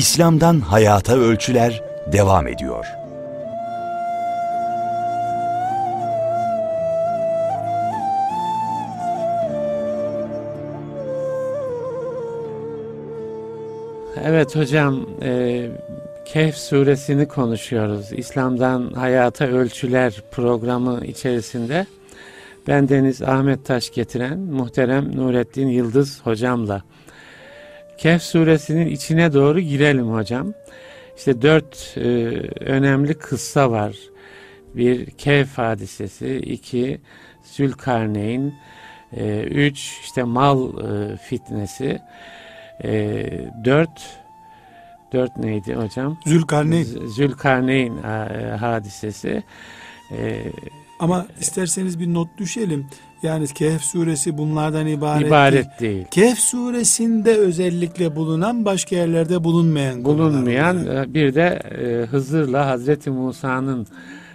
İslam'dan Hayata Ölçüler devam ediyor. Evet hocam, e, Kehf suresini konuşuyoruz. İslam'dan Hayata Ölçüler programı içerisinde ben Deniz Ahmet Taş getiren muhterem Nurettin Yıldız hocamla Kehf suresinin içine doğru girelim hocam. İşte dört e, önemli kıssa var. Bir Kehf hadisesi, iki Zülkarneyn, e, üç işte mal e, fitnesi, e, dört dört neydi hocam? Zülkarneyn. Zülkarneyn e, hadisesi. E, Ama isterseniz bir not düşelim. Yani Kehf suresi bunlardan ibaret, ibaret değil. değil. Kehf suresinde özellikle bulunan başka yerlerde bulunmayan Bulunmayan e, bir de e, Hızır'la Hazreti Musa'nın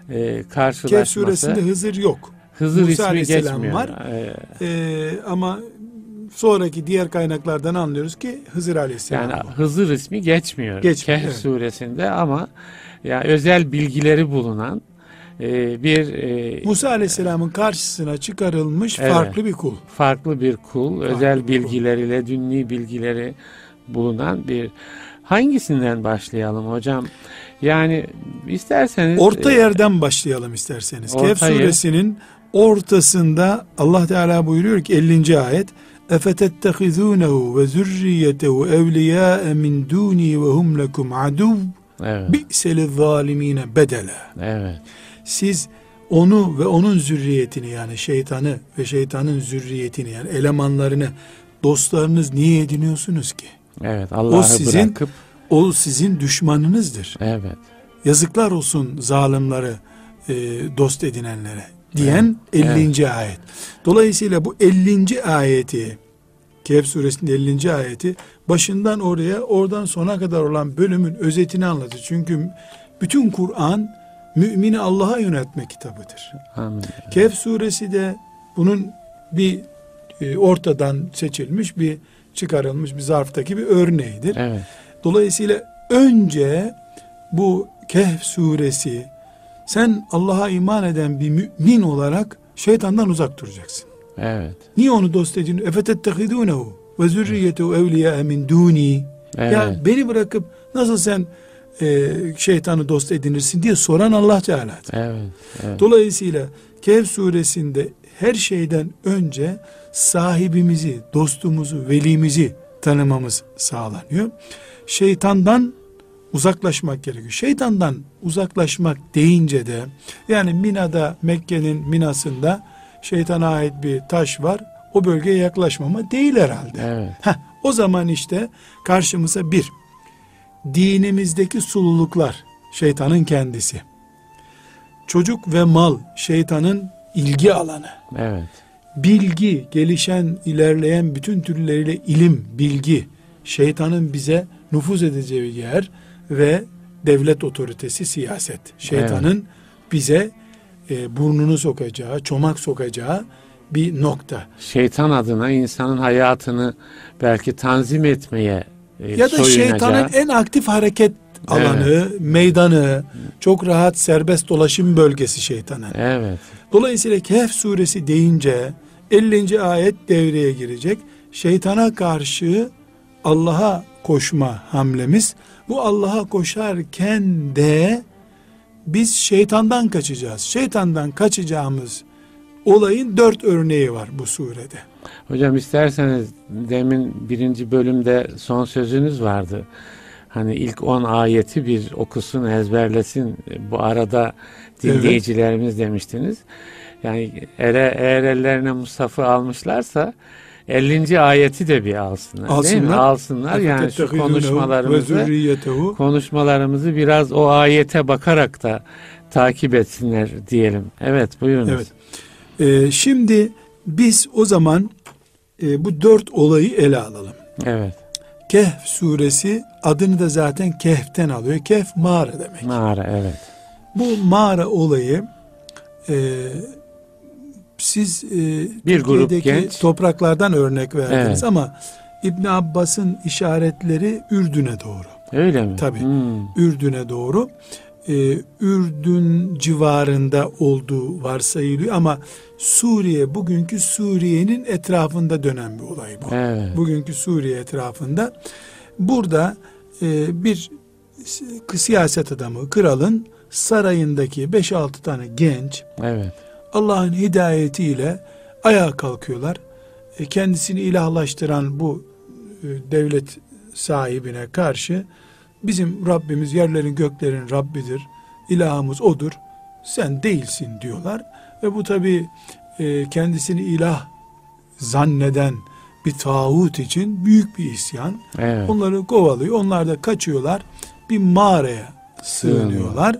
e, Kehf karşılaşması. suresinde Hızır yok. Hızır Musa ismi Aleyhisselam geçmiyor. var. Ee, ama sonraki diğer kaynaklardan anlıyoruz ki Hızır Aleyhisselam yani var. Hızır ismi geçmiyor. Geçmiyor, Kehf evet. suresinde ama ya özel bilgileri bulunan ee, bir e, Musa Aleyhisselam'ın karşısına çıkarılmış evet, farklı bir kul. Farklı bir kul, farklı özel bilgileriyle, kul. dünni bilgileri bulunan bir hangisinden başlayalım hocam? Yani isterseniz orta e, yerden başlayalım isterseniz. Orta Kehf suresinin ortasında Allah Teala buyuruyor ki 50. ayet efetettehizunehu ve zürriyetehu evliyâe min dûni ve hum lekum aduv evet. bi'seliz zalimine bedele. Evet. Siz onu ve onun zürriyetini yani şeytanı ve şeytanın zürriyetini yani elemanlarını dostlarınız niye ediniyorsunuz ki? evet. Allah'ı sizin- bırakıp O sizin düşmanınızdır. evet, Yazıklar olsun zalimleri e, dost edinenlere diyen 50. ayet. Dolayısıyla bu 50. ayeti Kehf suresinin 50. ayeti başından oraya oradan sona kadar olan bölümün özetini anlatır. Çünkü bütün Kur'an mümini Allah'a yöneltme kitabıdır. amin. Kehf suresi de bunun bir e, ortadan seçilmiş bir çıkarılmış bir zarftaki bir örneğidir. Evet, Dolayısıyla önce bu Kehf suresi sen Allah'a iman eden bir mümin olarak şeytandan uzak duracaksın. evet, Niye onu dost edin? Efetettehidunehu ve zürriyetehu evliya min duni. Ya beni bırakıp nasıl sen e, şeytanı dost edinirsin diye soran Allah Teala'dır. evet, evet, Dolayısıyla Kehf suresinde her şeyden önce sahibimizi, dostumuzu, velimizi tanımamız sağlanıyor. Şeytandan uzaklaşmak gerekiyor. Şeytandan uzaklaşmak deyince de yani Mina'da Mekke'nin Mina'sında şeytana ait bir taş var. O bölgeye yaklaşmama değil herhalde. evet, Heh, o zaman işte karşımıza bir, dinimizdeki sululuklar, şeytanın kendisi. Çocuk ve mal, şeytanın ilgi alanı. evet, Bilgi, gelişen, ilerleyen bütün türleriyle ilim, bilgi, şeytanın bize nüfuz edeceği yer ve devlet otoritesi siyaset. Şeytanın bize e, burnunu sokacağı, çomak sokacağı bir nokta. şeytan adına insanın hayatını belki tanzim etmeye e, Ya da soyunacağı- şeytanın en aktif hareket alanı, meydanı, çok rahat serbest dolaşım bölgesi şeytanın. Evet, Dolayısıyla Kehf suresi deyince 50. ayet devreye girecek. Şeytana karşı Allah'a koşma hamlemiz. Bu Allah'a koşarken de biz şeytandan kaçacağız. Şeytandan kaçacağımız olayın dört örneği var bu surede. Hocam isterseniz demin birinci bölümde son sözünüz vardı. Hani ilk 10 ayeti bir okusun, ezberlesin. Bu arada dinleyicilerimiz demiştiniz. Yani ere, eğer ellerine Mustafa almışlarsa 50. ayeti de bir alsınlar. Değil mi? Alsınlar. Alsınlar. Yani şu konuşmalarımızı konuşmalarımızı biraz o ayete bakarak da takip etsinler diyelim. Evet buyurunuz. Evet. Ee, şimdi biz o zaman e, bu dört olayı ele alalım. Evet. Kehf suresi adını da zaten Kehf'ten alıyor. Kehf mağara demek. Mağara evet. Bu mağara olayı e, siz e, Bir grup genç. topraklardan örnek verdiniz Evet. ama İbn Abbas'ın işaretleri Ürdün'e doğru. Öyle mi? Tabii. Hmm. Ürdün'e doğru. Ee, Ürdün civarında olduğu varsayılıyor ama Suriye bugünkü Suriye'nin etrafında dönen bir olay bu. Evet. Bugünkü Suriye etrafında burada e, bir si- siyaset adamı kralın sarayındaki 5-6 tane genç Evet. Allah'ın hidayetiyle ayağa kalkıyorlar. E, kendisini ilahlaştıran bu e, devlet sahibine karşı bizim Rabbimiz yerlerin göklerin Rabbidir. İlahımız odur. Sen değilsin diyorlar. Ve bu tabi kendisini ilah zanneden bir tağut için büyük bir isyan. Evet. Onları kovalıyor. Onlar da kaçıyorlar. Bir mağaraya sığınıyorlar.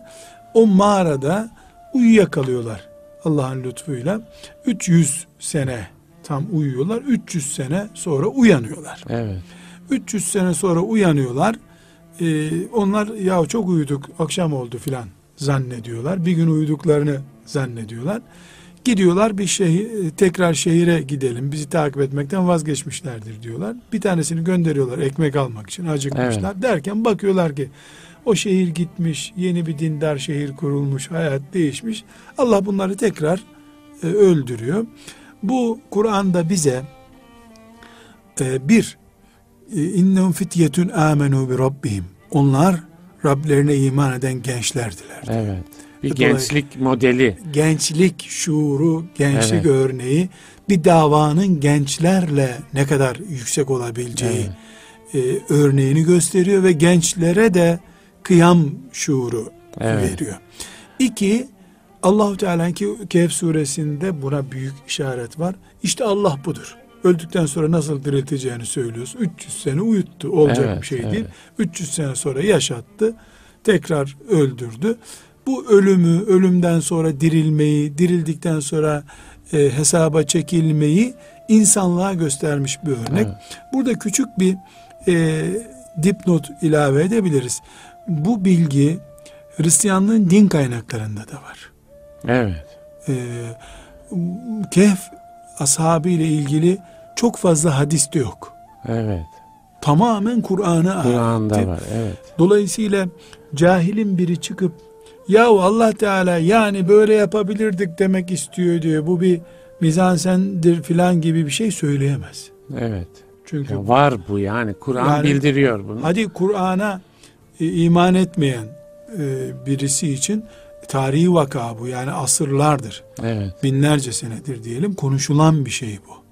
O mağarada uyuyakalıyorlar. Allah'ın lütfuyla. 300 sene tam uyuyorlar. 300 sene sonra uyanıyorlar. Evet. 300 sene sonra uyanıyorlar. Ee, onlar ya çok uyuduk akşam oldu filan zannediyorlar. Bir gün uyuduklarını zannediyorlar. Gidiyorlar bir şehir, tekrar şehire gidelim. Bizi takip etmekten vazgeçmişlerdir diyorlar. Bir tanesini gönderiyorlar ekmek almak için acıkmışlar. Derken bakıyorlar ki o şehir gitmiş, yeni bir dindar şehir kurulmuş, hayat değişmiş. Allah bunları tekrar e, öldürüyor. Bu Kur'an'da bize e, bir e, innehum fityetun amenu bi rabbihim. Onlar Rablerine iman eden gençlerdiler. Evet. Bir Dolayı- gençlik modeli. Gençlik şuuru, gençlik Evet. örneği bir davanın gençlerle ne kadar yüksek olabileceği e, örneğini gösteriyor ve gençlere de kıyam şuuru Evet. veriyor. İki, Allahu Teala'nın ki Kehf suresinde buna büyük işaret var. İşte Allah budur. Öldükten sonra nasıl dirilteceğini söylüyorsun. 300 sene uyuttu. Olacak Evet, bir şey evet. değil. 300 sene sonra yaşattı. Tekrar öldürdü. Bu ölümü, ölümden sonra dirilmeyi, dirildikten sonra e, hesaba çekilmeyi insanlığa göstermiş bir örnek. Evet. Burada küçük bir e, dipnot ilave edebiliriz. Bu bilgi Hristiyanlığın din kaynaklarında da var. Evet. E, Kehf ashabı ile ilgili çok fazla hadis de yok. Evet. Tamamen Kur'an'a Kur'an'da var. Evet. Dolayısıyla cahilin biri çıkıp yahu Allah Teala yani böyle yapabilirdik demek istiyor diyor. Bu bir mizansendir filan gibi bir şey söyleyemez. Evet. Çünkü Ya var bu yani. Kur'an Yani- bildiriyor bunu. hadi Kur'an'a e, iman etmeyen e, birisi için tarihi vaka bu yani asırlardır. Evet. binlerce senedir diyelim konuşulan bir şey bu.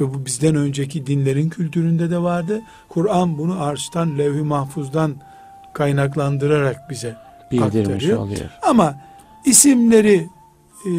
Ve bu bizden önceki dinlerin kültüründe de vardı. Kur'an bunu arştan, levh-i mahfuzdan kaynaklandırarak bize Bildirmiş aktarıyor. oluyor. Ama isimleri e,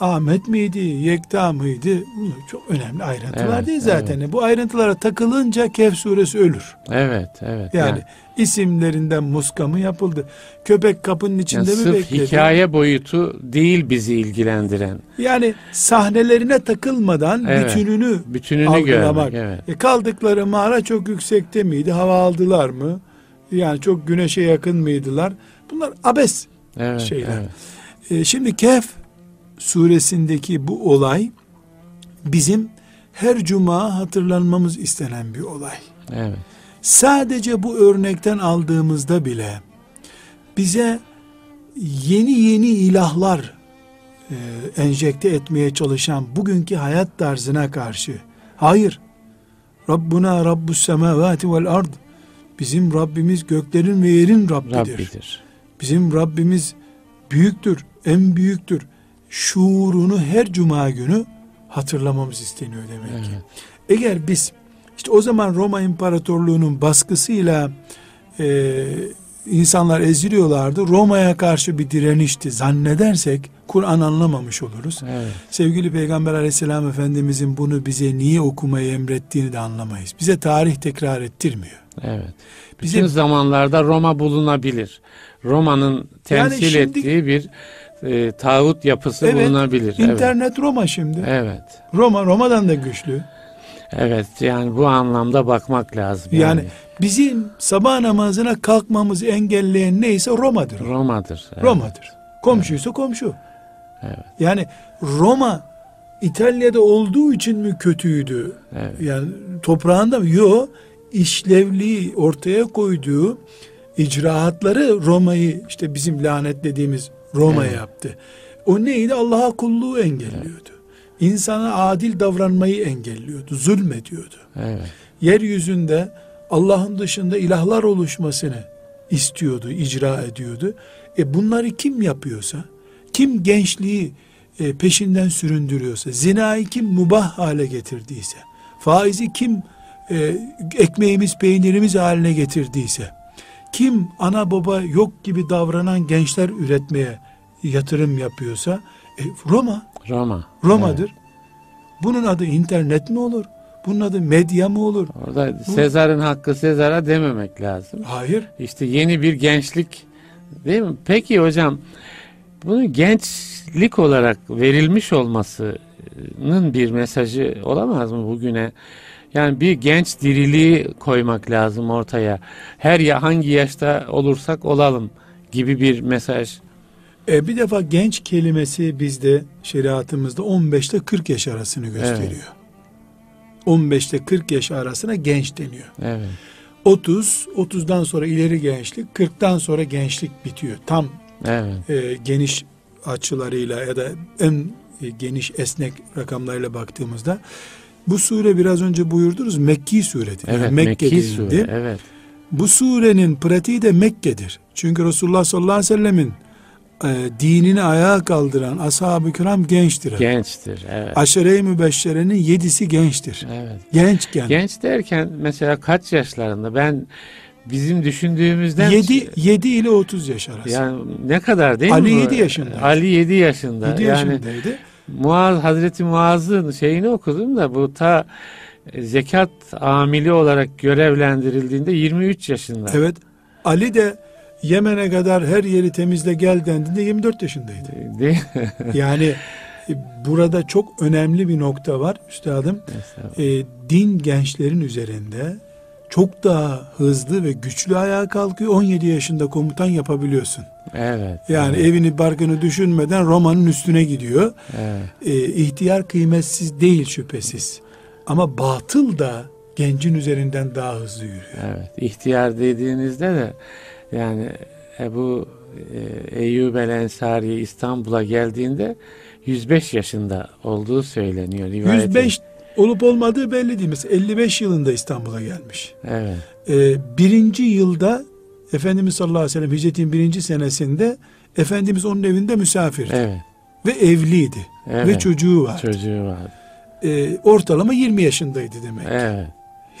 Ahmet miydi, Yekta mıydı? Bunlar çok önemli ayrıntılar Evet, değil zaten. Bu ayrıntılara takılınca Kehf suresi ölür. Evet. Evet. Yani, isimlerinden muska mı yapıldı? Köpek kapının yani içinde mi sırf bekledi? hikaye boyutu değil bizi ilgilendiren. Yani sahnelerine takılmadan Evet. bütününü Bütününü algılamak. görmek. Evet. E kaldıkları mağara çok yüksekte miydi? Hava aldılar mı? Yani çok güneşe yakın mıydılar? Bunlar abes. Evet. şeyler. evet. E, şimdi Kehf suresindeki bu olay bizim her cuma hatırlanmamız istenen bir olay. Evet. Sadece bu örnekten aldığımızda bile bize yeni yeni ilahlar e, enjekte etmeye çalışan bugünkü hayat tarzına karşı hayır Rabbuna Rabbus semavati vel ard bizim Rabbimiz göklerin ve yerin Rabbidir. Rabbidir. Bizim Rabbimiz büyüktür, en büyüktür. Şuurunu her cuma günü hatırlamamız isteniyor demek ki. Evet. Eğer biz işte o zaman Roma İmparatorluğu'nun baskısıyla e, insanlar eziliyorlardı. Roma'ya karşı bir direnişti zannedersek Kur'an anlamamış oluruz. Evet. Sevgili Peygamber aleyhisselam efendimizin bunu bize niye okumayı emrettiğini de anlamayız. Bize tarih tekrar ettirmiyor. Evet. Bize- Bütün zamanlarda Roma bulunabilir. Roma'nın temsil şimdi- ettiği bir e, tağut yapısı Evet, bulunabilir. Evet. İnternet Roma şimdi. Evet. Roma Roma'dan da güçlü. Evet. Yani bu anlamda bakmak lazım. Yani bizim sabah namazına kalkmamızı engelleyen neyse Roma'dır. Roma'dır. Evet. Roma'dır. Komşuysa komşu. Evet. Yani Roma İtalya'da olduğu için mi kötüydü? Evet. Yani toprağında mı? Yok. işlevliği ortaya koyduğu icraatları Roma'yı işte bizim lanetlediğimiz Roma Evet. yaptı. O neydi? Allah'a kulluğu engelliyordu. İnsana adil davranmayı engelliyordu, zulmediyordu. Evet. Yeryüzünde Allah'ın dışında ilahlar oluşmasını istiyordu, icra ediyordu. E bunları kim yapıyorsa, kim gençliği e, peşinden süründürüyorsa, zinayı kim mubah hale getirdiyse, faizi kim e, ekmeğimiz peynirimiz haline getirdiyse, kim ana baba yok gibi davranan gençler üretmeye yatırım yapıyorsa, e, Roma, Roma. Roma'dır. Bunun adı internet mi olur? Bunun adı medya mı olur? Evet. Orada Sezar'ın hakkı Sezar'a dememek lazım. Hayır. İşte yeni bir gençlik değil mi? Peki hocam bunun gençlik olarak verilmiş olmasının bir mesajı olamaz mı bugüne? Yani bir genç diriliği koymak lazım ortaya. Her ya hangi yaşta olursak olalım gibi bir mesaj. E, bir defa genç kelimesi bizde şeriatımızda 15 ile 40 yaş arasını gösteriyor. 15 ile 40 yaş arasına genç deniyor. Evet. 30, 30'dan sonra ileri gençlik, 40'tan sonra gençlik bitiyor. Tam Evet. e, geniş açılarıyla ya da en e, geniş esnek rakamlarıyla baktığımızda bu sure biraz önce buyurdunuz Mekki suredir. Yani Evet. Mekke'de Mekki indi. sure. Evet. Bu surenin pratiği de Mekke'dir. Çünkü Resulullah sallallahu aleyhi ve sellemin e, dinini ayağa kaldıran ashab-ı kiram gençtir. Gençtir. Evet. Aşere-i mübeşşerenin yedisi gençtir. Evet. Gençken. Genç derken mesela kaç yaşlarında? Ben bizim düşündüğümüzden 7, 7 ile 30 yaş arası. yani ne kadar değil Ali mi? bu? yedi yaşındaydı. Ali 7 yaşında. 7 yani yaşındaydı. Muaz Hazreti Muaz'ın şeyini okudum da bu ta e, zekat amili olarak görevlendirildiğinde 23 yaşında. Evet. Ali de Yemen'e kadar her yeri temizle gel dendiğinde 24 yaşındaydı. Değil Yani e, burada çok önemli bir nokta var üstadım. E, din gençlerin üzerinde çok daha hızlı ve güçlü ayağa kalkıyor. 17 yaşında komutan yapabiliyorsun. Evet. Yani evet, evini barkını düşünmeden Roma'nın üstüne gidiyor. evet. E, ihtiyar kıymetsiz değil şüphesiz. Ama batıl da gencin üzerinden daha hızlı yürüyor. Evet. İhtiyar dediğinizde de yani Ebu e, Eyyub el Ensari İstanbul'a geldiğinde 105 yaşında olduğu söyleniyor. rivayet 105 olup olmadığı belli değil. Mesela 55 yılında İstanbul'a gelmiş. Evet. Ee, birinci yılda Efendimiz sallallahu aleyhi ve sellem hicretin birinci senesinde Efendimiz onun evinde misafirdi. Evet. Ve evliydi. Evet. Ve çocuğu var. Çocuğu vardı. Ee, ortalama 20 yaşındaydı demek. Evet.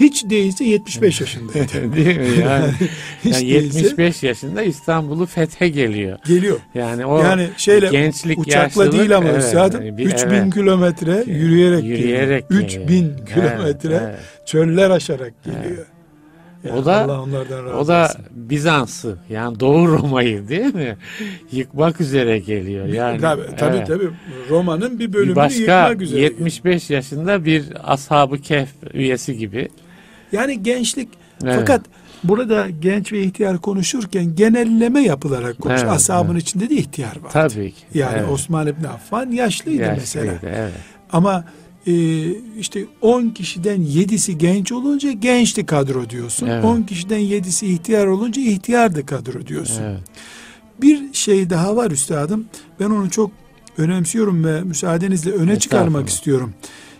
Hiç değilse 75 yaşındaydı. Değil mi? Yani, Hiç yani değilse 75 yaşında İstanbul'u fethe geliyor. geliyor. Yani o yani şeyle gençlik, uçakla değil ama evet, yani bir- 3000 evet. kilometre yürüyerek, yürüyerek geliyor. geliyor. 3000 Evet, kilometre evet. çöller aşarak geliyor. Yani O da- Allah onlardan razı O da olsun. Bizans'ı yani Doğu Roma'yı değil mi? Yıkmak üzere geliyor. Yani tabii tabii, evet. tabii. Roma'nın bir bölümünü başka yıkmak üzere. 75 yaşında bir ashab-ı kehf üyesi gibi. Yani gençlik Evet. fakat burada genç ve ihtiyar konuşurken genelleme yapılarak konuş. Evet, Ashabın evet. içinde de ihtiyar var. Tabii ki. Yani evet. Osman İbni Affan yaşlıydı, Yaşlıydı, mesela. Evet. Ama e, işte 10 kişiden 7'si genç olunca gençti kadro diyorsun. Evet. 10 kişiden 7'si ihtiyar olunca ihtiyardı kadro diyorsun. Evet. Bir şey daha var üstadım. Ben onu çok önemsiyorum ve müsaadenizle öne çıkarmak istiyorum.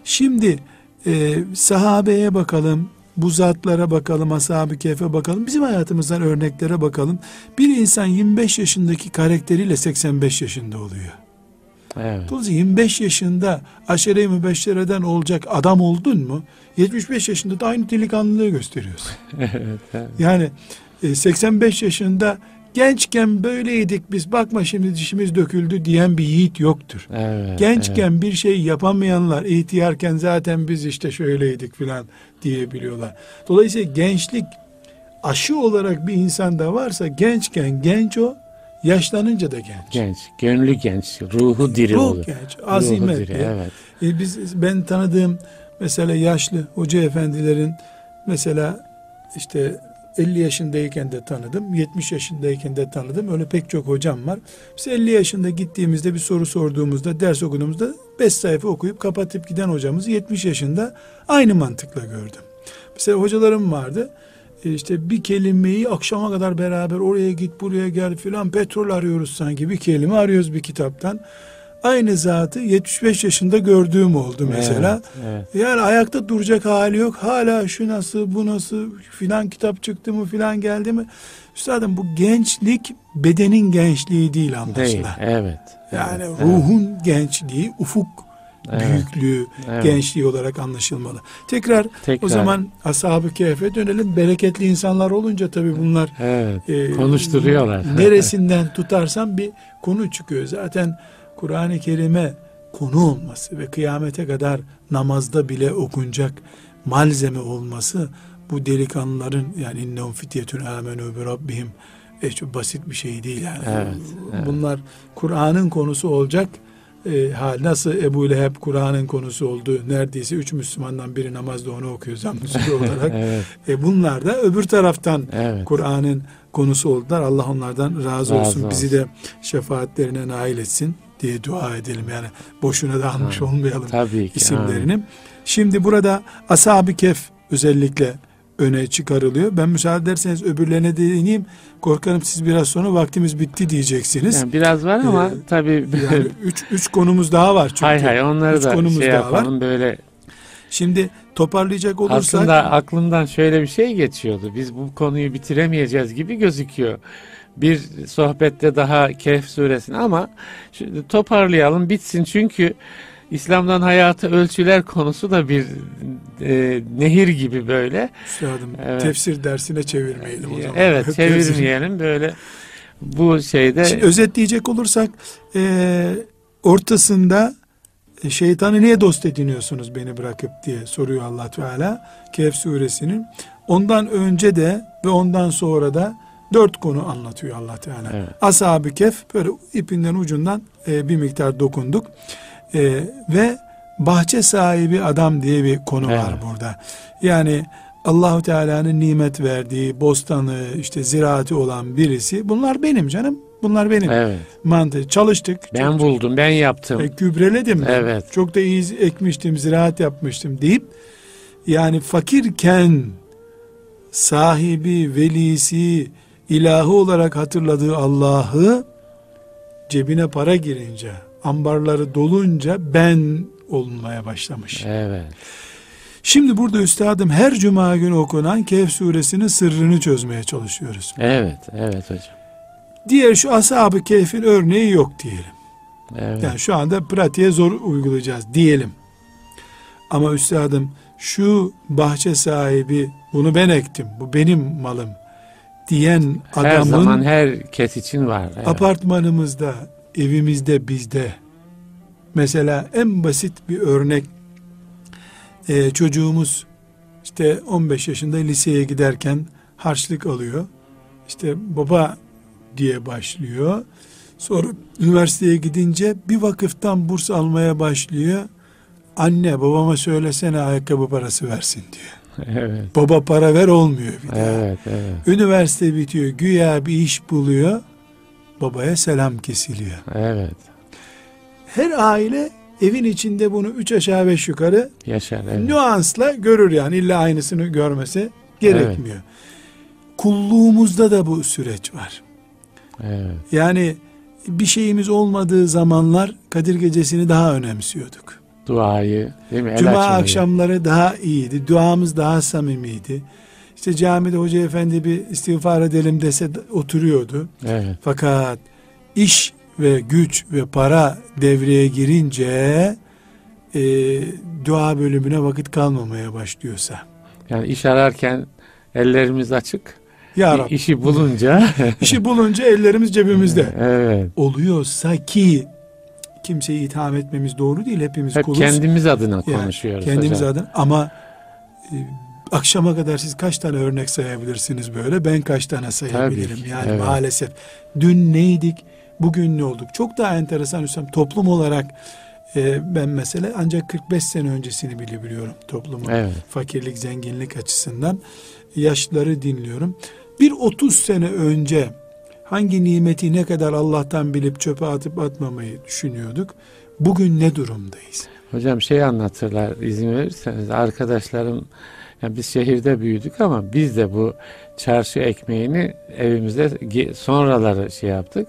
Şimdi e, sahabeye bakalım, bu zatlara bakalım, ashab-ı kehfe bakalım, bizim hayatımızdan örneklere bakalım. Bir insan 25 yaşındaki karakteriyle 85 yaşında oluyor. Evet. Dolayısıyla 25 yaşında aşere-i mübeşşereden olacak adam oldun mu 75 yaşında da aynı delikanlılığı gösteriyorsun. evet, evet. Yani e, 85 yaşında gençken böyleydik biz bakma şimdi dişimiz döküldü diyen bir yiğit yoktur. Evet, Gençken bir şey yapamayanlar ihtiyarken zaten biz işte şöyleydik filan diyebiliyorlar. Dolayısıyla gençlik aşı olarak bir insanda varsa gençken genç o, yaşlanınca da genç. Genç, gönlü genç, ruhu diri Ruh olur. genç, Ruhu azimetli. diri, evet. E biz ben tanıdığım mesela yaşlı hoca efendilerin mesela işte 50 yaşındayken de tanıdım, 70 yaşındayken de tanıdım. Öyle pek çok hocam var. Biz 50 yaşında gittiğimizde bir soru sorduğumuzda, ders okuduğumuzda 5 sayfa okuyup kapatıp giden hocamızı 70 yaşında aynı mantıkla gördüm. Mesela hocalarım vardı. E, işte bir kelimeyi akşama kadar beraber oraya git buraya gel filan petrol arıyoruz sanki bir kelime arıyoruz bir kitaptan. Aynı zatı 75 yaşında gördüğüm oldu mesela. Evet, evet. Yani ayakta duracak hali yok. Hala şu nasıl bu nasıl filan kitap çıktı mı filan geldi mi? Üstadım bu gençlik bedenin gençliği değil anlaşılan. Değil. Evet. Yani evet, ruhun gençliği, ufuk Evet. büyüklüğü, Evet. gençliği olarak anlaşılmalı. Tekrar, Tekrar. o zaman ashab-ı kehfe dönelim. Bereketli insanlar olunca tabii bunlar Evet. e, Konuşturuyorlar. neresinden tutarsam bir konu çıkıyor. Zaten Kur'an-ı Kerim'e konu olması ve kıyamete kadar namazda bile okunacak malzeme olması bu delikanlıların yani innehum fityetun amenu bi rabbihim e, çok basit bir şey değil yani. Evet, evet. Bunlar Kur'an'ın konusu olacak e, hal nasıl Ebu Leheb Kur'an'ın konusu oldu. Neredeyse üç Müslümandan biri namazda onu okuyor zammı olarak. evet. E, bunlar da öbür taraftan Evet. Kur'an'ın konusu oldular. Allah onlardan razı, Razı olsun. Bizi olsun. de şefaatlerine nail etsin diye dua edelim. Yani boşuna da almış Ha, olmayalım Tabii ki. isimlerini. Şimdi burada Ashab-ı Kehf özellikle öne çıkarılıyor. Ben müsaade ederseniz öbürlerine değineyim. Korkarım siz biraz sonra vaktimiz bitti diyeceksiniz. Yani biraz var ama Ee, tabii Yani üç, üç konumuz daha var çünkü. hay hay onları üç da konumuz şey daha var. yapalım böyle Şimdi toparlayacak olursak aslında aklımdan şöyle bir şey geçiyordu. Biz bu konuyu bitiremeyeceğiz gibi gözüküyor. Bir sohbette daha Kehf suresini ama şimdi toparlayalım bitsin çünkü İslam'dan hayatı ölçüler konusu da bir e, nehir gibi böyle. üstadım Evet. tefsir dersine çevirmeyelim o zaman. Evet çevirmeyelim böyle bu şeyde Şimdi özetleyecek olursak e, ortasında e, şeytanı niye dost ediniyorsunuz beni bırakıp diye soruyor allah Teala Kehf suresinin. Ondan önce de ve ondan sonra da dört konu anlatıyor allah Teala. Evet. Ashab-ı Kehf böyle ipinden ucundan e, bir miktar dokunduk. E, ve bahçe sahibi adam diye bir konu var Evet. burada. Yani Allahu Teala'nın nimet verdiği bostanı işte ziraati olan birisi bunlar benim canım. Bunlar benim. evet Mantığı çalıştık. ben çok, buldum ben yaptım. e, gübreledim. Evet. Çok da iyi ekmiştim, ziraat yapmıştım deyip yani fakirken sahibi, velisi, ilahı olarak hatırladığı Allah'ı cebine para girince, ambarları dolunca ben olmaya başlamış. Evet. Şimdi burada üstadım her cuma günü okunan Kehf suresinin sırrını çözmeye çalışıyoruz. Evet, evet hocam. Diğer şu ashab-ı kehfin örneği yok diyelim. Evet. Yani şu anda pratiğe zor uygulayacağız diyelim. Ama üstadım şu bahçe sahibi bunu ben ektim, bu benim malım diyen her adamın zaman herkes için var. Evet. apartmanımızda, evimizde, bizde mesela en basit bir örnek e, çocuğumuz işte 15 yaşında liseye giderken harçlık alıyor. İşte baba diye başlıyor. Sonra üniversiteye gidince bir vakıftan burs almaya başlıyor. Anne babama söylesene ayakkabı parası versin diyor. Evet. Baba para ver olmuyor bir daha. Evet, evet. Üniversite bitiyor güya bir iş buluyor. Babaya selam kesiliyor. Evet. Her aile evin içinde bunu üç aşağı beş yukarı Yaşar. Evet. nüansla görür yani illa aynısını görmesi gerekmiyor. Kulluğumuzda da bu süreç var. Evet. Yani bir şeyimiz olmadığı zamanlar Kadir Gecesi'ni daha önemsiyorduk. Duayı, değil mi? El Cuma açmayı. akşamları daha iyiydi. Duamız daha samimiydi. İşte camide hoca efendi bir istiğfar edelim dese de oturuyordu. Evet. Fakat iş ve güç ve para devreye girince e, dua bölümüne vakit kalmamaya başlıyorsa. Yani iş ararken ellerimiz açık. Ya Rabbi, işi bulunca işi bulunca ellerimiz cebimizde. evet. Oluyorsa ki kimseyi itham etmemiz doğru değil. Hepimiz Hep kuluz. kendimiz adına Yani konuşuyoruz Kendimiz hocam. adına ama e, akşama kadar siz kaç tane örnek sayabilirsiniz böyle? Ben kaç tane sayabilirim? ki, yani evet. maalesef. Dün neydik? Bugün ne olduk? Çok daha enteresan Hüsam. Toplum olarak e, ben mesela ancak 45 sene öncesini bilebiliyorum toplumun. Evet. Fakirlik, zenginlik açısından. Yaşları dinliyorum. Bir 30 sene önce hangi nimeti ne kadar Allah'tan bilip çöpe atıp atmamayı düşünüyorduk. Bugün ne durumdayız? Hocam şey anlatırlar izin verirseniz arkadaşlarım Yani biz şehirde büyüdük ama biz de bu çarşı ekmeğini evimizde sonraları şey yaptık.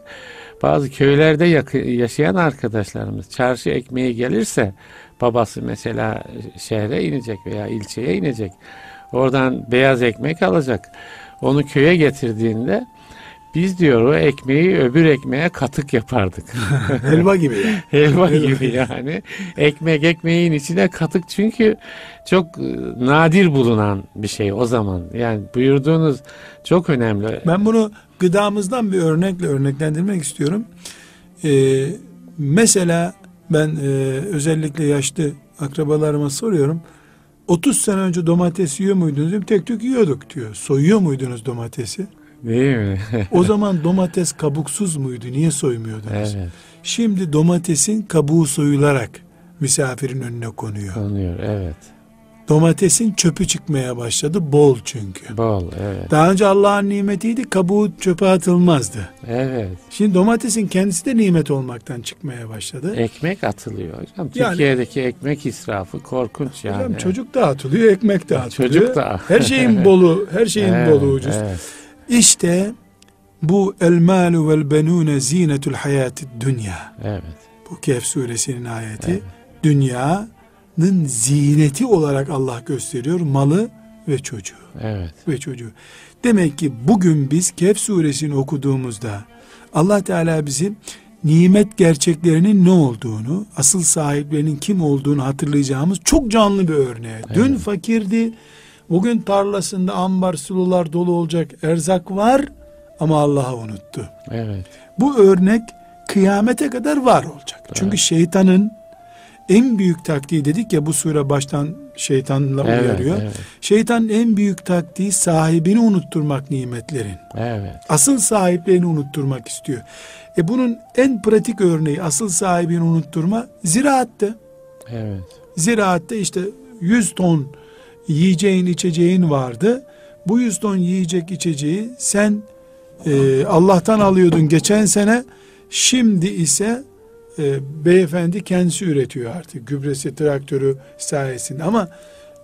Bazı köylerde yaşayan arkadaşlarımız çarşı ekmeği gelirse babası mesela şehre inecek veya ilçeye inecek. Oradan beyaz ekmek alacak. Onu köye getirdiğinde biz diyor o ekmeği öbür ekmeğe katık yapardık. Helva gibi ya. Helva gibi yani. Ekmek ekmeğin içine katık çünkü çok e, nadir bulunan bir şey o zaman. Yani buyurduğunuz çok önemli. Ben bunu gıdamızdan bir örnekle örneklendirmek istiyorum. Ee, mesela ben e, özellikle yaşlı akrabalarıma soruyorum. 30 sene önce domates yiyor muydunuz? Tek tük yiyorduk diyor. Soyuyor muydunuz domatesi? Değil mi? O zaman domates kabuksuz muydu? Niye soymuyordunuz? evet. Şimdi domatesin kabuğu soyularak misafirin önüne konuyor. Konuyor. Evet. Domatesin çöpü çıkmaya başladı. Bol çünkü. Bol. Evet. Daha önce Allah'ın nimetiydi. Kabuğu çöpe atılmazdı. Evet. Şimdi domatesin kendisi de nimet olmaktan çıkmaya başladı. Ekmek atılıyor hocam. Yani- Türkiye'deki ekmek israfı korkunç yani. Hocam çocuk dağıtılıyor, ekmek dağıtılıyor. Çocuk da. Her şeyin bolu, her şeyin Evet, bolu ucuz. Evet. İşte bu el malu vel benune zinetul hayatid dünya. Evet. Bu Kehf suresinin ayeti. Evet. Dünyanın zineti olarak Allah gösteriyor malı ve çocuğu. Evet. ve çocuğu. Demek ki bugün biz Kehf suresini okuduğumuzda Allah Teala bizi nimet gerçeklerinin ne olduğunu, asıl sahiplerinin kim olduğunu hatırlayacağımız çok canlı bir örneği. Dün fakirdi, bugün tarlasında ambar sulular dolu olacak erzak var ama Allah'ı unuttu. Evet. Bu örnek kıyamete kadar var olacak. Çünkü şeytanın en büyük taktiği dedik ya bu sure baştan şeytanla Evet. uyarıyor. Evet. Şeytanın en büyük taktiği sahibini unutturmak nimetlerin. Evet. Asıl sahiplerini unutturmak istiyor. E bunun en pratik örneği asıl sahibini unutturma ziraatte. Evet. Ziraatte işte 100 ton yiyeceğin içeceğin vardı. Bu 100 ton yiyecek içeceği sen e, Allah'tan alıyordun geçen sene. Şimdi ise e, beyefendi kendisi üretiyor artık gübresi traktörü sayesinde. Ama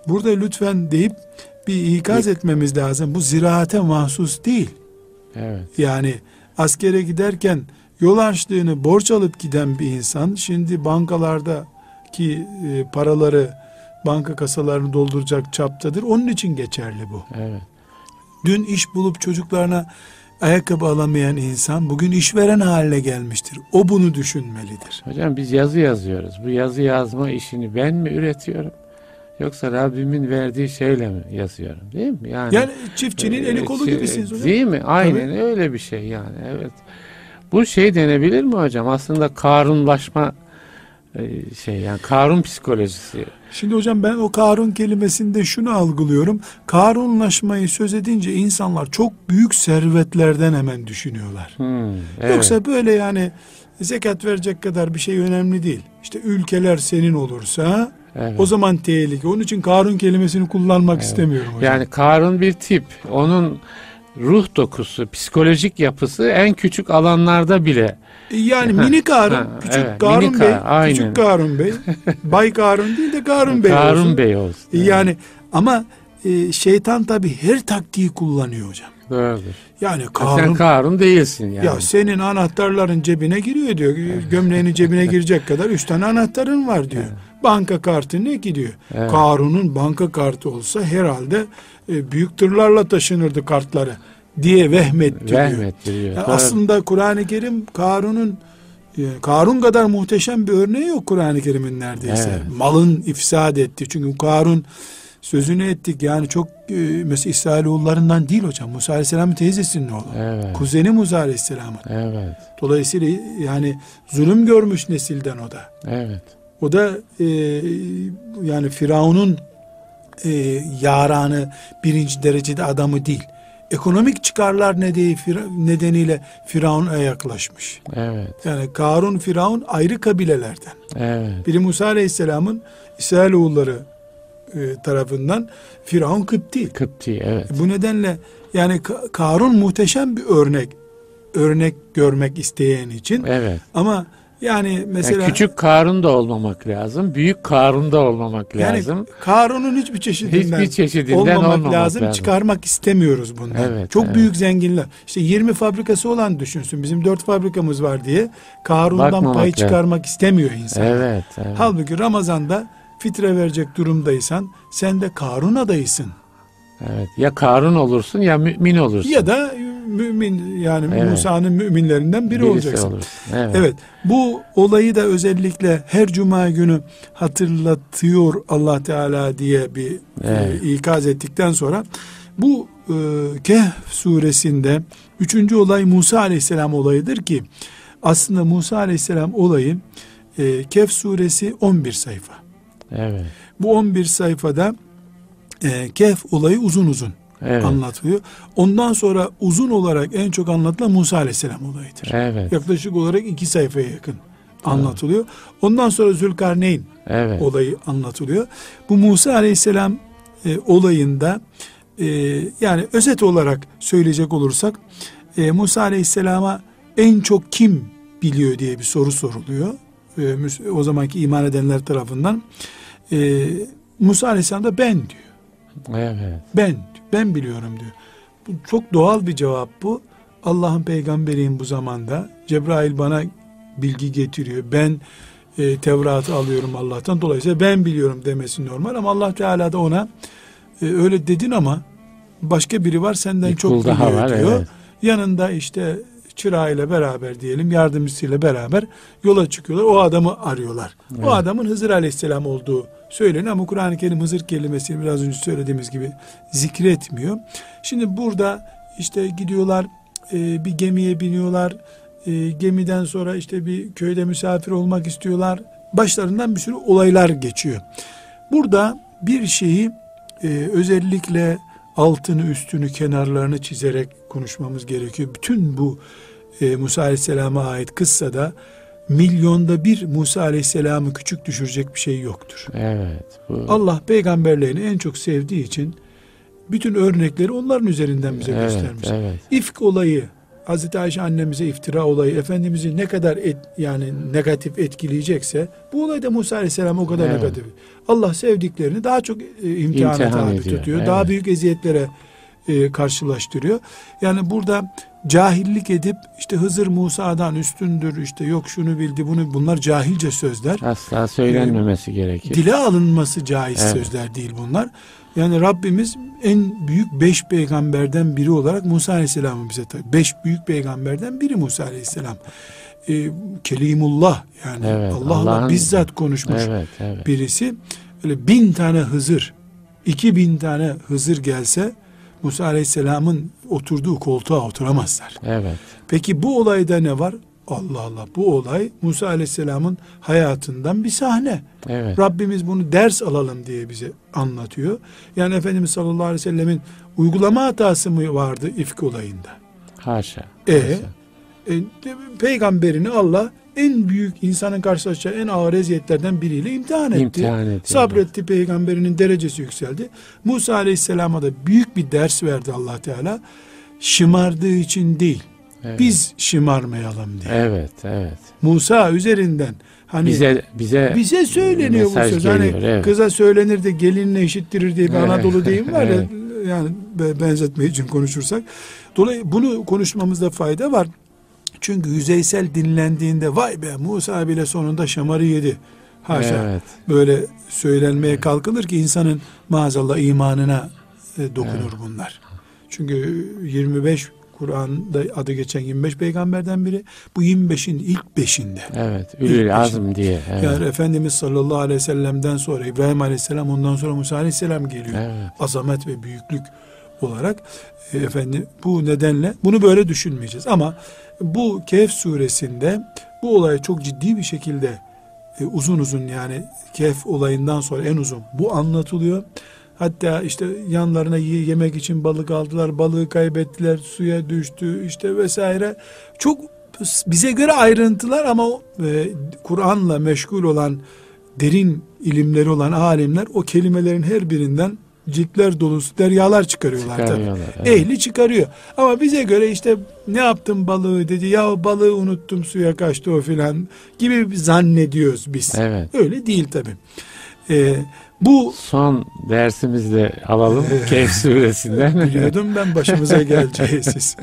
burada lütfen deyip bir ikaz etmemiz lazım. Bu ziraate mahsus değil. Evet. Yani askere giderken yol harçlığını borç alıp giden bir insan şimdi bankalardaki e, paraları banka kasalarını dolduracak çaptadır. Onun için geçerli bu. Evet. Dün iş bulup çocuklarına ayakkabı alamayan insan bugün işveren haline gelmiştir. O bunu düşünmelidir. Hocam biz yazı yazıyoruz. Bu yazı yazma işini ben mi üretiyorum? Yoksa Rabbimin verdiği şeyle mi yazıyorum? Değil mi? Yani, Yani çiftçinin eli kolu Şey, gibisiniz hocam. Değil mi? Aynen öyle bir şey yani. Evet. Bu şey denebilir mi hocam? Aslında karunlaşma e, şey yani karun psikolojisi. Şimdi hocam ben o Karun kelimesinde şunu algılıyorum. Karunlaşmayı söz edince insanlar çok büyük servetlerden hemen düşünüyorlar. Hmm, evet. Yoksa böyle yani zekat verecek kadar bir şey önemli değil. İşte ülkeler senin olursa Evet. o zaman tehlike. Onun için Karun kelimesini kullanmak istemiyorum hocam. Yani Karun bir tip. Onun ruh dokusu, psikolojik yapısı en küçük alanlarda bile. E yani mini Karun, küçük evet, Karun Bey, Kar- küçük Karun Bey, Bay Karun değil de Karun Bey Karun olsun. Bey olsun. E Yani ama e, şeytan tabi her taktiği kullanıyor hocam. Doğrudur. Yani Sen Karun Karun değilsin yani. Ya senin anahtarların cebine giriyor diyor. Gömleğinin cebine girecek kadar üç tane anahtarın var diyor. Banka kartı ne ki diyor. Evet. Karun'un banka kartı olsa herhalde e, büyük tırlarla taşınırdı kartları diye vehmettiriyor. Vehmettiriyor. Yani aslında Kur'an-ı Kerim Karun'un e, Karun kadar muhteşem bir örneği yok Kur'an-ı Kerim'in neredeyse. Evet. Malın ifsad etti. Çünkü Karun sözünü ettik yani çok e, mesela İsrailoğullarından değil hocam. Musa Aleyhisselam'ın teyzesinin oğlu. Evet. Kuzeni Musa Aleyhisselam'ın. Evet. Dolayısıyla yani zulüm görmüş nesilden o da. Evet. O da e, yani Firavun'un e, yaranı birinci derecede adamı değil. Ekonomik çıkarlar nedeni, nedeniyle Firavun'a yaklaşmış. Evet. Yani Karun, Firavun ayrı kabilelerden. Evet. Biri Musa Aleyhisselam'ın İsrailoğulları e, tarafından Firavun Kıpti. Kıpti evet. Bu nedenle yani Ka- Karun muhteşem bir örnek. Örnek görmek isteyen için. Evet. Ama Yani mesela Yani küçük Karun da olmamak lazım. Büyük Karun da olmamak yani lazım. Karun'un hiçbir çeşidinden, Hiçbir çeşidinden olmamak, olmamak lazım. lazım. Çıkarmak istemiyoruz bundan. Evet, Çok evet. büyük zenginler. İşte 20 fabrikası olan düşünsün. Bizim 4 fabrikamız var diye Karun'dan Bakmamak pay çıkarmak istemiyor insan. Evet, evet. Halbuki Ramazan'da fitre verecek durumdaysan sen de Karun adayısın. evet. Ya Karun olursun ya mümin olursun. Ya da mümin yani Evet. Musa'nın müminlerinden biri Birisi olacaksın. olursun. Evet. Evet bu olayı da özellikle her cuma günü hatırlatıyor Allah Teala diye bir Evet. e, ikaz ettikten sonra bu e, Kehf suresinde üçüncü olay Musa Aleyhisselam olayıdır ki aslında Musa Aleyhisselam olayı e, Kehf suresi 11 sayfa. Evet. Bu 11 sayfada e, Kehf olayı uzun uzun Evet. anlatılıyor. Ondan sonra uzun olarak en çok anlatılan Musa Aleyhisselam olayıdır. Evet. Yaklaşık olarak iki sayfaya yakın anlatılıyor. Ondan sonra Zülkarneyn Evet. olayı anlatılıyor. Bu Musa Aleyhisselam e, olayında e, yani özet olarak söyleyecek olursak e, Musa Aleyhisselam'a en çok kim biliyor diye bir soru soruluyor. E, o zamanki iman edenler tarafından. E, Musa Aleyhisselam da ben diyor. Evet. Ben, ben biliyorum diyor. Bu çok doğal bir cevap bu. Allah'ın peygamberiyim bu zamanda. Cebrail bana bilgi getiriyor. Ben e, Tevrat'ı alıyorum Allah'tan. Dolayısıyla ben biliyorum demesi normal ama Allah Teala da ona e, öyle dedin ama başka biri var senden Bir çok daha biliyor var, diyor. evet. Yanında işte çırağıyla beraber diyelim yardımcısıyla beraber yola çıkıyorlar. O adamı arıyorlar. Evet. O adamın Hızır Aleyhisselam olduğu söyleniyor ama Kur'an-ı Kerim Hızır kelimesini biraz önce söylediğimiz gibi zikretmiyor. Şimdi burada işte gidiyorlar e, bir gemiye biniyorlar. E, gemiden sonra işte bir köyde misafir olmak istiyorlar. Başlarından bir sürü olaylar geçiyor. Burada bir şeyi e, özellikle altını üstünü kenarlarını çizerek konuşmamız gerekiyor. Bütün bu Musa Aleyhisselam'a ait kıssada milyonda bir Musa Aleyhisselam'ı küçük düşürecek bir şey yoktur. Evet. Bu, Allah peygamberlerini en çok sevdiği için bütün örnekleri onların üzerinden bize evet, göstermiş. evet. İfk olayı, Hazreti Ayşe annemize iftira olayı, Efendimiz'i ne kadar et, yani negatif etkileyecekse bu olay da Musa Aleyhisselam o kadar Evet. negatif. Allah sevdiklerini daha çok e, imtihana İmtihan tabi ediyor, tutuyor. evet. Daha büyük eziyetlere e, karşılaştırıyor. Yani burada cahillik edip işte Hızır Musa'dan üstündür işte yok şunu bildi bunu bunlar cahilce sözler. Asla söylenmemesi gerekir. Dile alınması caiz Evet. sözler değil bunlar. Yani Rabbimiz en büyük beş peygamberden biri olarak Musa Aleyhisselam'ı bize tabi. Beş büyük peygamberden biri Musa Aleyhisselam. Ee, Kelimullah yani Evet, Allah'la Allah'ın- bizzat konuşmuş Evet, evet. birisi. Öyle bin tane Hızır, iki bin tane Hızır gelse Musa Aleyhisselam'ın oturduğu koltuğa oturamazlar. Evet. Peki bu olayda ne var? Allah Allah bu olay Musa Aleyhisselam'ın hayatından bir sahne. Evet. Rabbimiz bunu ders alalım diye bize anlatıyor. Yani Efendimiz sallallahu aleyhi ve sellemin uygulama hatası mı vardı ifk olayında? Haşa. E, haşa. e, peygamberini Allah en büyük insanın karşılaşacağı en ağır eziyetlerden biriyle imtihan etti. İmtihan ediyor. Sabretti peygamberinin derecesi yükseldi. Musa aleyhisselama da büyük bir ders verdi allah Teala. Şımardığı için değil. Evet. Biz şımarmayalım diye. Evet, evet. Musa üzerinden hani bize bize bize söyleniyor bu söz. Hani geliyor, evet. kıza söylenir de gelinle eşittirir diye bir Evet. Anadolu deyim var ya. Evet. Yani be- benzetme için konuşursak. Dolayısıyla bunu konuşmamızda fayda var. Çünkü yüzeysel dinlendiğinde vay be Musa bile sonunda şamarı yedi. Haşa Evet. böyle söylenmeye kalkılır ki insanın maazallah imanına e, dokunur bunlar. Çünkü 25 Kur'an'da adı geçen 25 peygamberden biri. Bu 25'in ilk beşinde. Evet. Ülül azm diye. Evet. Yani Efendimiz sallallahu aleyhi ve sellem'den sonra İbrahim aleyhisselam ondan sonra Musa aleyhisselam geliyor. Evet. Azamet ve büyüklük olarak e, efendim bu nedenle bunu böyle düşünmeyeceğiz. Ama bu Kehf suresinde bu olay çok ciddi bir şekilde e, uzun uzun yani Kehf olayından sonra en uzun bu anlatılıyor. Hatta işte yanlarına ye- yemek için balık aldılar, balığı kaybettiler, suya düştü işte vesaire. Çok bize göre ayrıntılar ama e, Kur'an'la meşgul olan derin ilimleri olan alimler o kelimelerin her birinden ciltler dolusu deryalar çıkarıyorlar tabii. Çıkarıyorlar, evet. Ehli çıkarıyor. Ama bize göre işte ne yaptın balığı dedi. Ya balığı unuttum suya kaçtı o filan gibi zannediyoruz biz. Evet. Öyle değil tabii. Ee, bu Son dersimizde alalım. Kehf suresinden. biliyordum ben başımıza geleceği siz.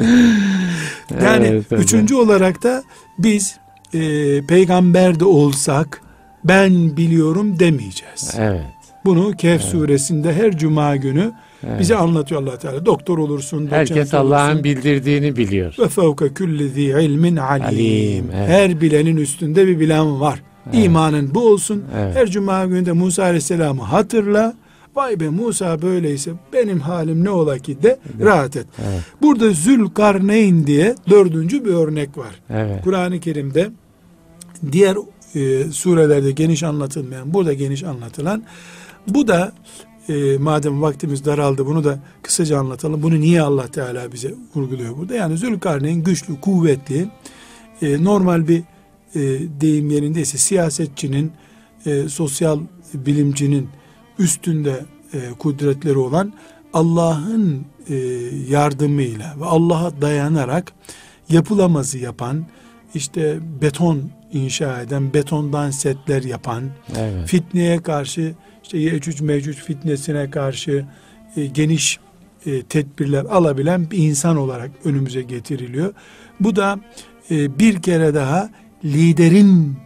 Yani Evet, tabii. üçüncü olarak da biz e, peygamber de olsak ben biliyorum demeyeceğiz. Evet. Bunu Kehf suresinde her cuma günü evet. bize anlatıyor allah Teala. Doktor olursun, Herkes. Allah'ın bildirdiğini biliyor. Ve fevke külli zi ilmin alim. Alim, evet. Her bilenin üstünde bir bilen var. Evet. İmanın bu olsun. Evet. Her cuma günde Musa Aleyhisselam'ı hatırla. Vay be Musa böyleyse benim halim ne ola ki de rahat et. Evet. Burada Zülkarneyn diye dördüncü bir örnek var. Evet. Kur'an-ı Kerim'de diğer e, surelerde geniş anlatılmayan, burada geniş anlatılan. Bu da e, madem vaktimiz daraldı bunu da kısaca anlatalım. Bunu niye Allah Teala bize vurguluyor burada? Yani Zülkarneyn güçlü, kuvvetli, e, normal bir e, deyim yerindeyse siyasetçinin, e, sosyal bilimcinin üstünde e, kudretleri olan Allah'ın e, yardımıyla ve Allah'a dayanarak yapılamazı yapan, işte beton inşa eden, betondan setler yapan, Evet. fitneye karşı, işte Yecüc Mecüc fitnesine karşı e, geniş e, tedbirler alabilen bir insan olarak önümüze getiriliyor. Bu da e, bir kere daha liderin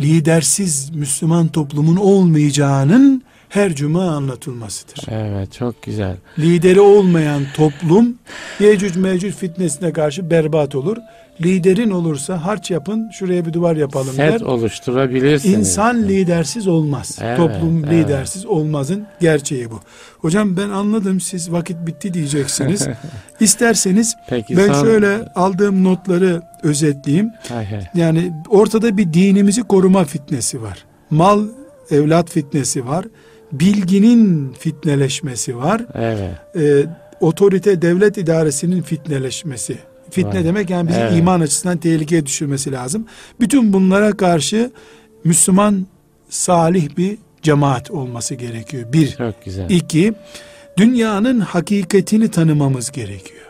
lidersiz Müslüman toplumun olmayacağının her cuma anlatılmasıdır. Evet çok güzel. Lideri olmayan toplum Yecüc Mecüc fitnesine karşı berbat olur. Liderin olursa harç yapın şuraya bir duvar yapalım Set der. oluşturabilirsiniz. İnsan lidersiz olmaz. Evet, Toplum evet. lidersiz olmazın gerçeği bu. Hocam ben anladım siz vakit bitti diyeceksiniz. İsterseniz Peki ben son... şöyle aldığım notları özetleyeyim. Hay hay. Yani ortada bir dinimizi koruma fitnesi var. Mal evlat fitnesi var. Bilginin fitneleşmesi var. Evet. Ee, otorite devlet idaresinin fitneleşmesi. Fitne Vay. demek yani bizi Evet. iman açısından tehlikeye düşürmesi lazım. Bütün bunlara karşı Müslüman salih bir cemaat olması gerekiyor. Bir. Çok güzel. iki Dünyanın hakikatini tanımamız gerekiyor.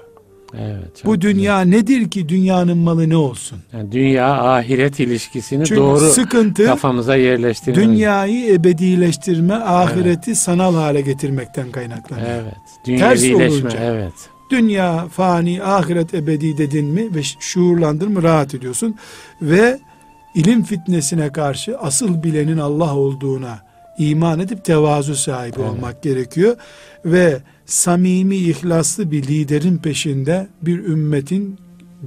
Evet. Bu güzel. dünya nedir ki dünyanın malı ne olsun? Yani dünya ahiret ilişkisini Çünkü doğru sıkıntı kafamıza yerleştirmemiz. dünyayı ebedileştirme, ahireti sanal hale getirmekten kaynaklanıyor. Evet. Ters olunca. Evet. Dünya fani, ahiret ebedi dedin mi ve şuurlandın mı rahat ediyorsun. Ve ilim fitnesine karşı asıl bilenin Allah olduğuna iman edip tevazu sahibi Evet. olmak gerekiyor. Ve samimi, ihlaslı bir liderin peşinde bir ümmetin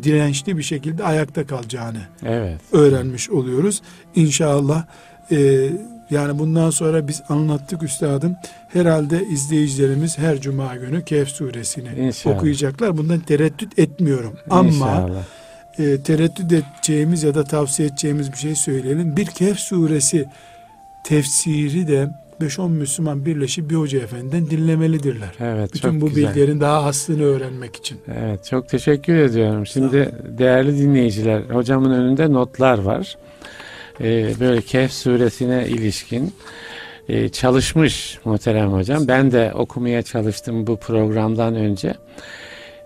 dirençli bir şekilde ayakta kalacağını Evet. öğrenmiş oluyoruz. İnşallah e, yani bundan sonra biz anlattık üstadım. Herhalde izleyicilerimiz her cuma günü Kehf suresini İnşallah. okuyacaklar. Bundan tereddüt etmiyorum. Ama İnşallah. e, tereddüt edeceğimiz ya da tavsiye edeceğimiz bir şey söyleyelim. Bir Kehf suresi tefsiri de 5-10 Müslüman birleşip bir hoca efendiden dinlemelidirler. Evet. Bütün çok bu güzel. bilgilerin daha aslını öğrenmek için. Evet çok teşekkür ediyorum. Şimdi değerli dinleyiciler hocamın önünde notlar var. Ee, böyle Kehf suresine ilişkin e, çalışmış muhterem hocam. Ben de okumaya çalıştım bu programdan önce.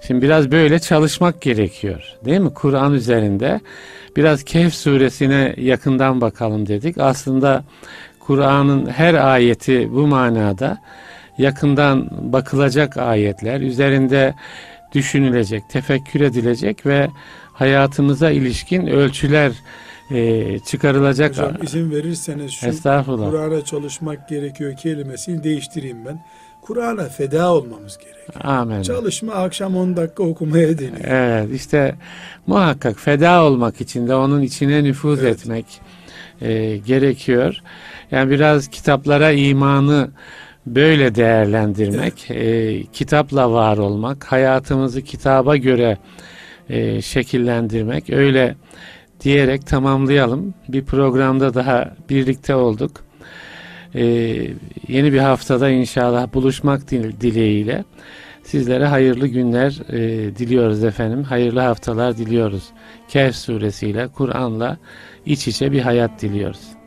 Şimdi biraz böyle çalışmak gerekiyor. Değil mi? Kur'an üzerinde biraz Kehf suresine yakından bakalım dedik. Aslında Kur'an'ın her ayeti bu manada yakından bakılacak ayetler, üzerinde düşünülecek, tefekkür edilecek ve hayatımıza ilişkin ölçüler e, çıkarılacak. Hocam izin verirseniz şu. Kur'an'a çalışmak gerekiyor kelimesini değiştireyim ben. Kur'an'a feda olmamız gerekiyor. Amin. Çalışma akşam 10 dakika okumaya deniyor. Evet işte muhakkak feda olmak için de onun içine nüfuz Evet. etmek e, gerekiyor. Yani biraz kitaplara imanı böyle değerlendirmek, e, kitapla var olmak, hayatımızı kitaba göre e, şekillendirmek, öyle diyerek tamamlayalım. Bir programda daha birlikte olduk. E, yeni bir haftada inşallah buluşmak dil- dileğiyle sizlere hayırlı günler e, diliyoruz efendim. Hayırlı haftalar diliyoruz. Kehf suresiyle, Kur'an'la iç içe bir hayat diliyoruz.